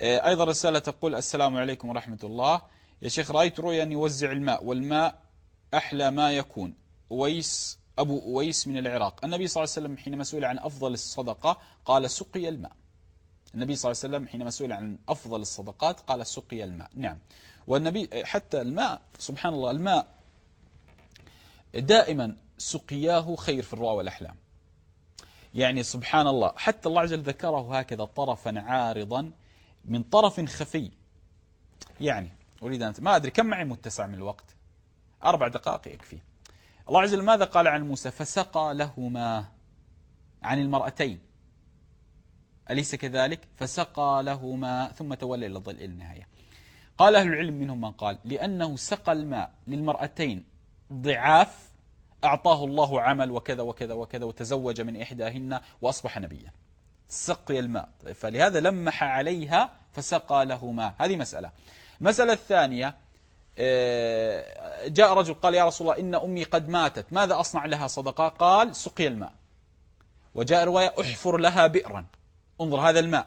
آه، أيضا رسالة تقول السلام عليكم ورحمة الله. يا شيخ رأيت رؤيا أن يوزع الماء والماء أحلى ما يكون. أويس أبو أويس من العراق. النبي صلى الله عليه وسلم حينما سئل عن أفضل الصدقة قال سقي الماء. النبي صلى الله عليه وسلم حينما سئل عن أفضل الصدقات قال سقي الماء. نعم. والنبي حتى الماء سبحان الله الماء دائما سقياه خير في الرؤى والأحلام. يعني سبحان الله حتى الله عز وجل ذكره هكذا طرفا عارضا من طرف خفي. يعني أريد أن ما أدري كم معي متسع من الوقت. أربع دقائق يكفي. الله عز وجل ماذا قال عن موسى؟ فسقى لهما عن المرأتين. أليس كذلك؟ فسقى لهما ثم تولى إلى الظل إلى النهاية. قال أهل العلم منهم من قال لأنه سقى الماء للمرأتين ضعاف أعطاه الله عمل وكذا وكذا وكذا وتزوج من إحداهن وأصبح نبيا. سقي الماء. فلهذا لمح عليها فسقى له ماء. هذه مسألة. المسألة الثانية آه، جاء رجل قال يا رسول الله إن أمي قد ماتت. ماذا أصنع لها صدقة؟ قال سقي الماء. وجاء رواية أحفر لها بئرا. انظر هذا الماء.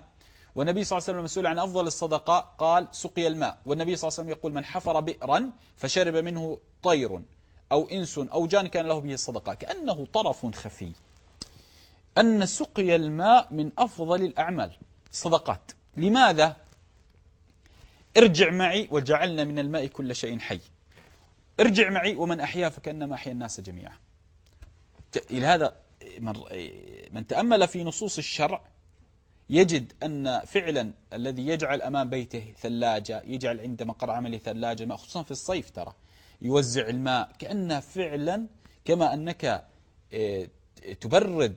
والنبي صلى الله عليه وسلم مسؤول عن أفضل الصدقة قال سقي الماء. والنبي صلى الله عليه وسلم يقول من حفر بئرا فشرب منه طير أو إنس أو جان كان له به الصدقة كأنه طرف خفي. أن سقي الماء من أفضل الأعمال. صدقات. لماذا؟ ارجع معي وجعلنا من الماء كل شيء حي. ارجع معي ومن أحيا فكأنما أحيا الناس جميعا. إلى هذا من تأمل في نصوص الشرع يجد أن فعلا الذي يجعل أمام بيته ثلاجة يجعل عند مقر عمله ثلاجة خصوصا في الصيف ترى يوزع الماء كأنه فعلا كما أنك آه، تبرد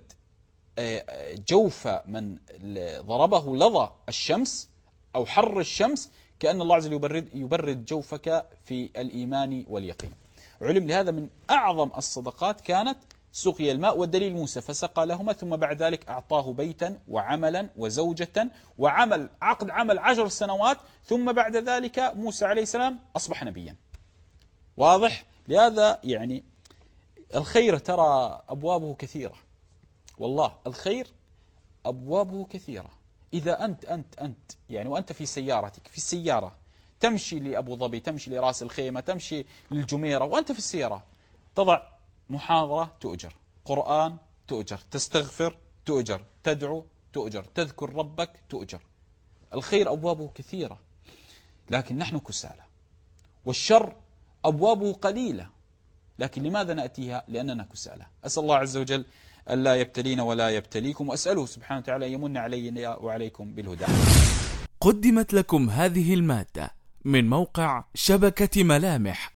جوف من ضربه لظى الشمس أو حر الشمس كأن الله عز وجل يبرد, يبرد جوفك في الإيمان واليقين. علم لهذا من أعظم الصدقات كانت سقي الماء والدليل موسى فسقى لهما ثم بعد ذلك أعطاه بيتا وعملا وزوجة وعمل عقد عمل عشر سنوات ثم بعد ذلك موسى عليه السلام أصبح نبيا. واضح؟ لهذا يعني الخير ترى أبوابه كثيرة. والله الخير أبوابه كثيرة. إذا أنت أنت أنت يعني وأنت في سيارتك في السيارة تمشي لأبو ظبي تمشي لرأس الخيمة تمشي للجميرة وأنت في السيارة تضع محاضرة تؤجر قرآن تؤجر تستغفر تؤجر تدعو تؤجر تذكر ربك تؤجر. الخير أبوابه كثيرة لكن نحن كسالى. والشر أبوابه قليلة لكن لماذا نأتيها؟ لأننا كسالى. أسأل الله عز وجل ألا يبتلينا ولا يبتليكم وأسأله سبحانه وتعالى يمن علينا وعليكم بالهدى. قدمت لكم هذه المادة من موقع شبكة ملامح.